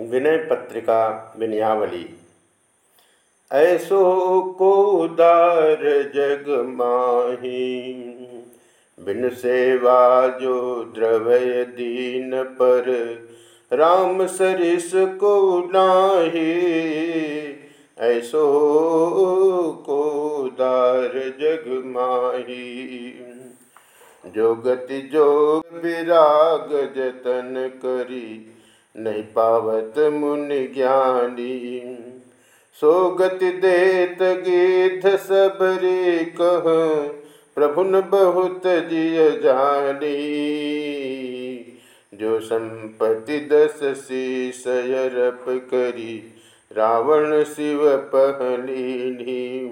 विनय पत्रिका विनयावली। ऐसो को दार जग माही, बिन सेवा जो द्रवय दीन पर, राम सरिस को नाही। ऐसो को दार जग माही, जो गति जोग विराग जतन करी नहीं पावत मुनि ज्ञानी। सो गति देत गीध सबरी कह, प्रभु न बहुत जिय जानी। जो संपत्ति दस शीसयरप करी, रावण शिव पहलीनी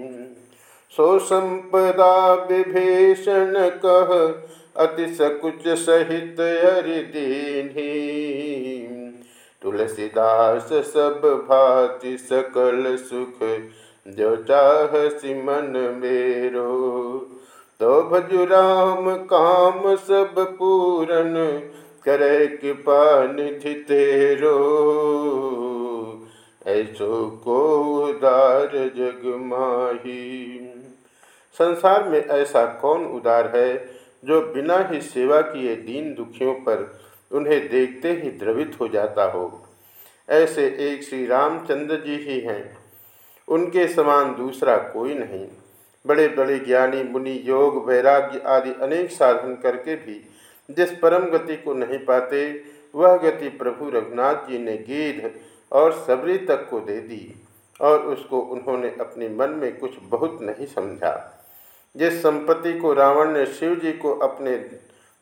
सो संपदा विभीषण कह, अति सकुच सहित हरिदीनी तुलसीदास सब भाति सकल सुख, जो चाह सिमन मेरो। तो भजुराम काम सब पूरन, करे कृपा निधि तेरो। ऐसो को उदार जग माही। संसार में ऐसा कौन उदार है, जो बिना ही सेवा किए दीन दुखियों पर उन्हें देखते ही द्रवित हो जाता हो। ऐसे एक श्री रामचंद्र जी ही हैं। उनके समान दूसरा कोई नहीं। बड़े बड़े ज्ञानी, मुनि, योग, वैराग्य आदि अनेक साधन करके भी जिस परम गति को नहीं पाते, वह गति प्रभु रघुनाथ जी ने गीध और सबरी तक को दे दी और उसको उन्होंने अपने मन में कुछ बहुत नहीं समझा। जिस संपत्ति को रावण ने शिव जी को अपने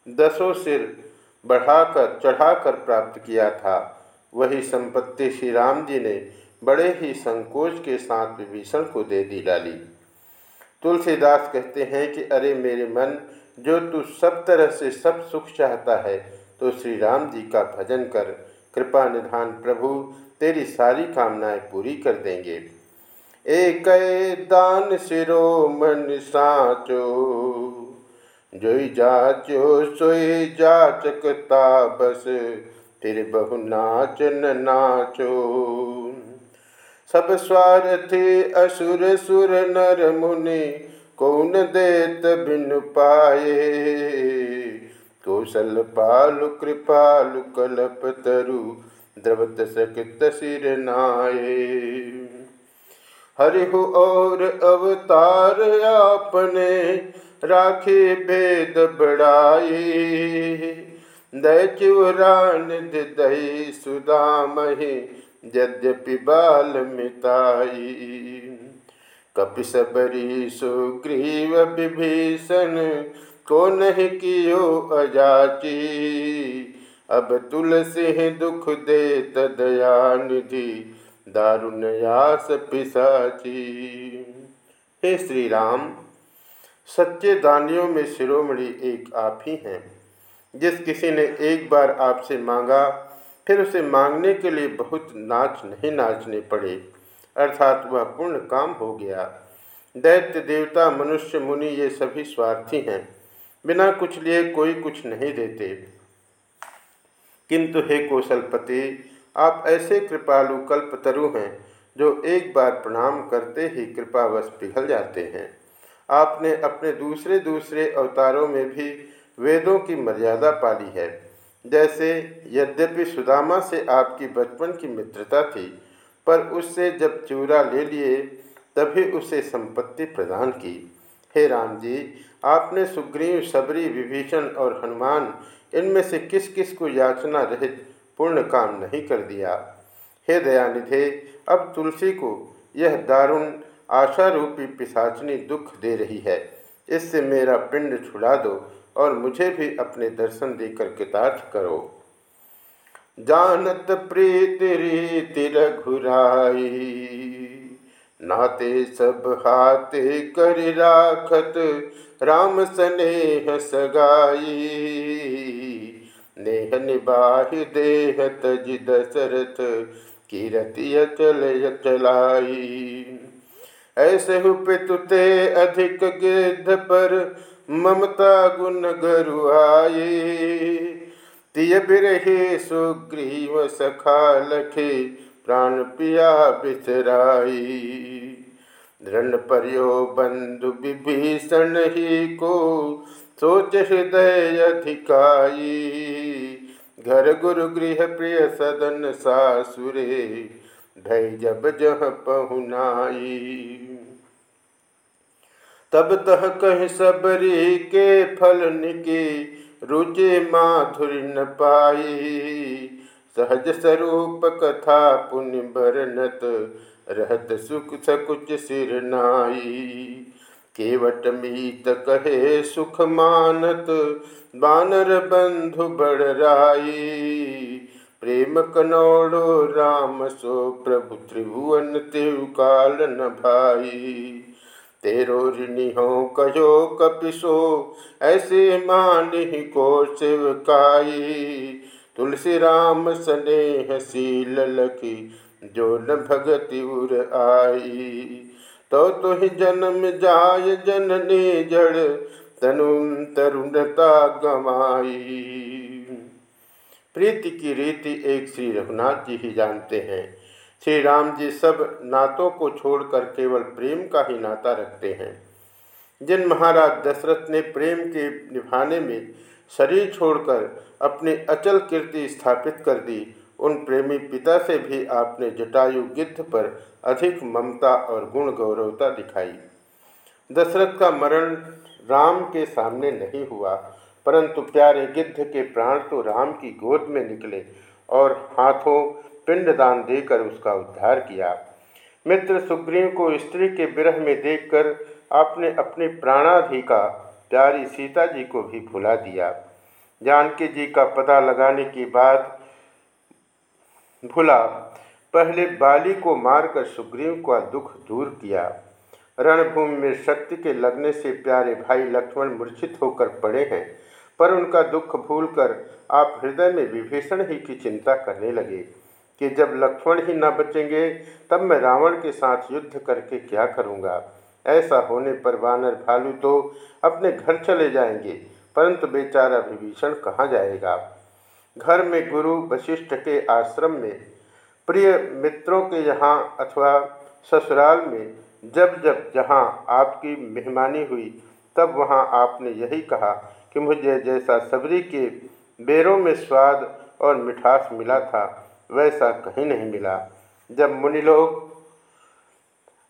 दसों सिर बढ़ाकर, चढ़ाकर प्राप्त किया था। वही संपत्ति श्री राम जी ने बड़े ही संकोच के साथ विभीषण को दे दी डाली। तुलसीदास कहते हैं कि, अरे मेरे मन, जो तू सब तरह से सब सुख चाहता है तो श्री राम जी का भजन कर। कृपा निधान प्रभु, तेरी सारी कामनाएँ पूरी कर देंगे। एक दान सिरो मन साचो जोई जाचो सोई जाचकता बस तेरे बहु नाच न नाचो। सब स्वार्थी असुर सुर नर मुनि, कौन देत बिन पाए? कौशल पालु कृपालु कलप तरु, द्रवत सकित सिर नाये। हरिहु और अवतार आपने राखे भेद बड़ाई दय दही सुदामहि यद्यपि बाल मिताई। कपिसबरी सुग्रीव विभीषण, को नहीं कियो अजाची। अब तुलसी दुख दे तदया निधि दारुणयास पिसाची। हे श्री राम सच्चे दानियों में शिरोमणि एक आप ही हैं। जिस किसी ने एक बार आपसे मांगा, फिर उसे मांगने के लिए बहुत नाच नहीं नाचने पड़े, अर्थात वह पूर्ण काम हो गया। दैत्य, देवता, मनुष्य, मुनि ये सभी स्वार्थी हैं। बिना कुछ लिए कोई कुछ नहीं देते। किंतु हे कौशलपति, आप ऐसे कृपालु कल्पतरु हैं, जो एक बार प्रणाम करते ही कृपावश पिघल जाते हैं। आपने अपने दूसरे दूसरे अवतारों में भी वेदों की मर्यादा पाली है। जैसे यद्यपि सुदामा से आपकी बचपन की मित्रता थी, पर उससे जब चूरा ले लिए, तभी उसे संपत्ति प्रदान की। हे राम जी आपने सुग्रीव, सबरी, विभीषण और हनुमान, इनमें से किस किस को याचना रहित पूर्ण काम नहीं कर दिया? हे दयानिधे, अब तुलसी को यह दारुण आशा रूपी पिशाचनी दुख दे रही है। इससे मेरा पिंड छुड़ा दो और मुझे भी अपने दर्शन देकर कृतार्थ करो। जानत प्रीति रीति रघुराई, नाते सब हाथे कर राखत, राम स्नेह सगाई। नेह निबाहि देह तज दशरथ कीरतिय चल चलाई। ऐसे हुपितुते अधिक गिद्ध पर, ममता गुण गरुआए तिय बिरहे सुग्रीव सखा लखे, प्राण पिया बिसराई दृढ़ परियो बंधु विभीषण ही को, सोच हृदय अधिकाई। घर गुरु गृह प्रिय सदन सासुरे भय जब जह पहुनाई तब तह कह सबरी के फल निके रुचि माधुरी न पाई। सहज स्वरूप कथा पुण्य बरनत रहत सुख सकुच सिर नाई। केवट मीत कहे सुख मानत, बानर बंधु बड़राई प्रेम कनौड़ो राम सो प्रभु त्रिभुवन तिव काल न भाई। तेरो ऋणि हो कहो कपिसो, ऐसे मानि को शिवकाई तुलसी राम स्नेह सील लखी, जो न भगति उर आई। तो तुह तो जन्म जाय जननी जड़, तनु तरुणता गमाई प्रीति की रीति एक श्री रघुनाथ जी ही जानते हैं। श्री राम जी सब नातों को छोड़कर केवल प्रेम का ही नाता रखते हैं। जिन महाराज दशरथ ने प्रेम के निभाने में शरीर छोड़कर अपनी अचल कीर्ति स्थापित कर दी, उन प्रेमी पिता से भी आपने जटायु गिद्ध पर अधिक ममता और गुण गौरवता दिखाई। दशरथ का मरण राम के सामने नहीं हुआ। परंतु प्यारे गिद्ध के प्राण तो राम की गोद में निकले और हाथों पिंडदान देकर उसका उद्धार किया। मित्र सुग्रीव को स्त्री के विरह में देखकर आपने अपनी प्राणाधिका प्यारी सीता जी को भी भुला दिया। जानकी जी का पता लगाने के बाद भुला पहले बाली को मारकर सुग्रीव का दुख दूर किया। रणभूमि में शक्ति के लगने से प्यारे भाई लक्ष्मण मूर्छित होकर पड़े हैं। पर उनका दुख भूलकर आप हृदय में विभीषण ही की चिंता करने लगे कि जब लक्ष्मण ही न बचेंगे, तब मैं रावण के साथ युद्ध करके क्या करूँगा? ऐसा होने पर वानर भालू तो अपने घर चले जाएँगे, परंतु बेचारा विभीषण कहाँ जाएगा? घर में गुरु वशिष्ठ के आश्रम में, प्रिय मित्रों के यहाँ अथवा ससुराल में, जब जब जहाँ आपकी मेहमानी हुई, तब वहाँ आपने यही कहा कि मुझे जैसा सबरी के बेरों में स्वाद और मिठास मिला था, वैसा कहीं नहीं मिला। जब मुनि लोग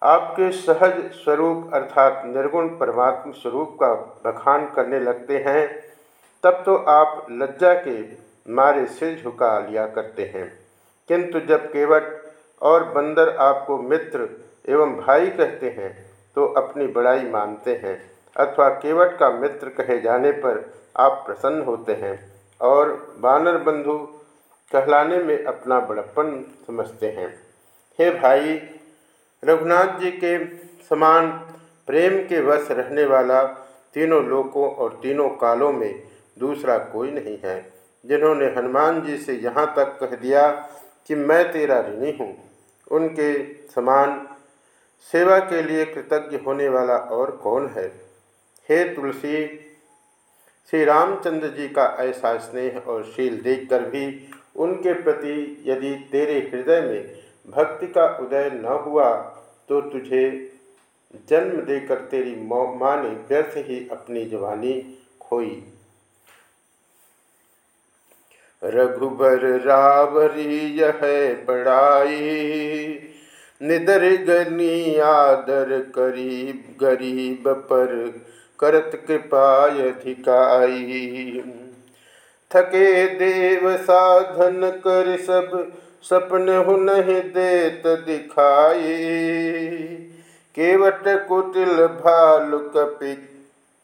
आपके सहज स्वरूप अर्थात निर्गुण परमात्म स्वरूप का बखान करने लगते हैं, तब तो आप लज्जा के मारे सिर झुका लिया करते हैं। किंतु जब केवट और बंदर आपको मित्र एवं भाई कहते हैं तो अपनी बड़ाई मानते हैं। अथवा केवट का मित्र कहे जाने पर आप प्रसन्न होते हैं और बानर बंधु कहलाने में अपना बड़प्पन समझते हैं। हे भाई, रघुनाथ जी के समान प्रेम के वश रहने वाला तीनों लोकों और तीनों कालों में दूसरा कोई नहीं है, जिन्होंने हनुमान जी से यहाँ तक कह दिया कि मैं तेरा ऋणी हूँ। उनके समान सेवा के लिए कृतज्ञ होने वाला और कौन है? हे तुलसी श्री रामचंद्र जी का ऐसा स्नेह और शील देखकर भी उनके प्रति यदि तेरे हृदय में भक्ति का उदय न हुआ तो तुझे जन्म देकर तेरी माँ ने व्यर्थ ही अपनी जवानी खोई। रघुबर रावरी यह बड़ाई, निदर गनी आदर करीब गरीब पर करत कृपाय अधिकाई। थके देव साधन कर सब सपन हु नहीं देत दिखाई केवट कुटिल भालु कपि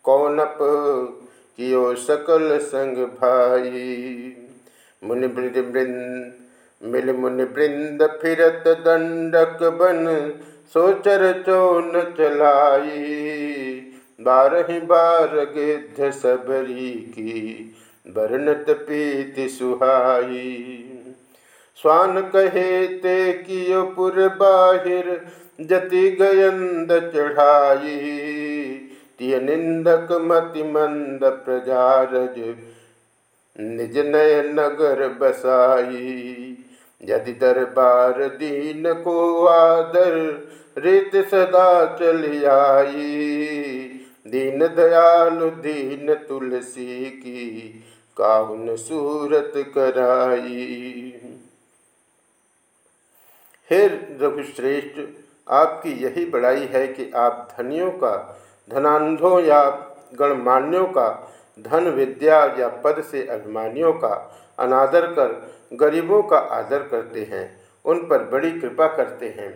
कौनप कियो सकल संग भाई। मुनि वृंद मिल मुनि बृंद फिरत दंडक बन, सोचर चौन चलाई बारह बार गिद्ध सबरी की, बरनत पीति सुहाई। स्वान कहे, ते कियो पुर बाहिर, जति गयंद चढ़ाई। तिय निंदक मति मंद प्रजारज, निज नय नगर बसाई। यदि दरबार दीन को आदर, रित सदा चल आई। दीन दयालु दीन तुलसी की काहुन सूरत कराई। हे रघुश्रेष्ठ, आपकी यही बड़ाई है कि आप धनियों का धनांधों या गणमान्यों का, धन विद्या या पद से अभिमानियों का अनादर कर, गरीबों का आदर करते हैं, उन पर बड़ी कृपा करते हैं।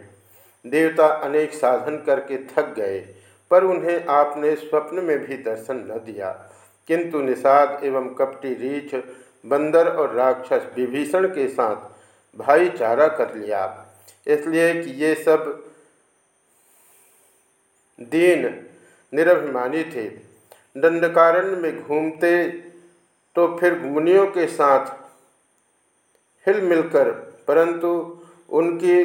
देवता अनेक साधन करके थक गए पर उन्हें आपने स्वप्न में भी दर्शन न दिया। किंतु निषाद एवं कपटी रीछ, बंदर और राक्षस विभीषण के साथ भाईचारा कर लिया। इसलिए कि ये सब दीन निरभिमानी थे। दंडकारण्य में घूमते तो फिर मुनियों के साथ हिल मिलकर, परंतु उनकी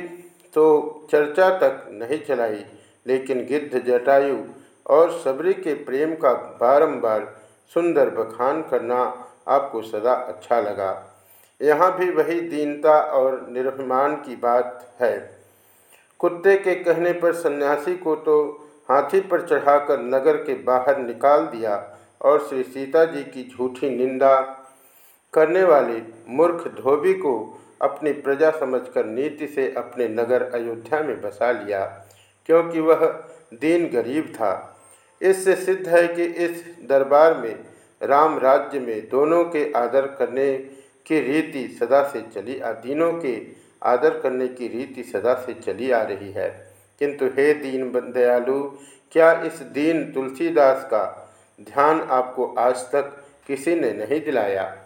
तो चर्चा तक नहीं चलाई। लेकिन गिद्ध, जटायु और सबरी के प्रेम का बारंबार सुंदर बखान करना आपको सदा अच्छा लगा। यहाँ भी वही दीनता और निर्भिमान की बात है। कुत्ते के कहने पर सन्यासी को तो हाथी पर चढ़ाकर नगर के बाहर निकाल दिया और श्री सीता जी की झूठी निंदा करने वाले मूर्ख धोबी को अपनी प्रजा समझकर नीति से अपने नगर अयोध्या में बसा लिया। क्योंकि वह दीन गरीब था। इससे सिद्ध है कि इस दरबार में राम राज्य में दोनों के आदर करने की रीति सदा से चली आ, दीनों के आदर करने की रीति सदा से चली आ रही है। किंतु हे दीन दयालु, क्या इस दीन तुलसीदास का ध्यान आपको आज तक किसी ने नहीं दिलाया?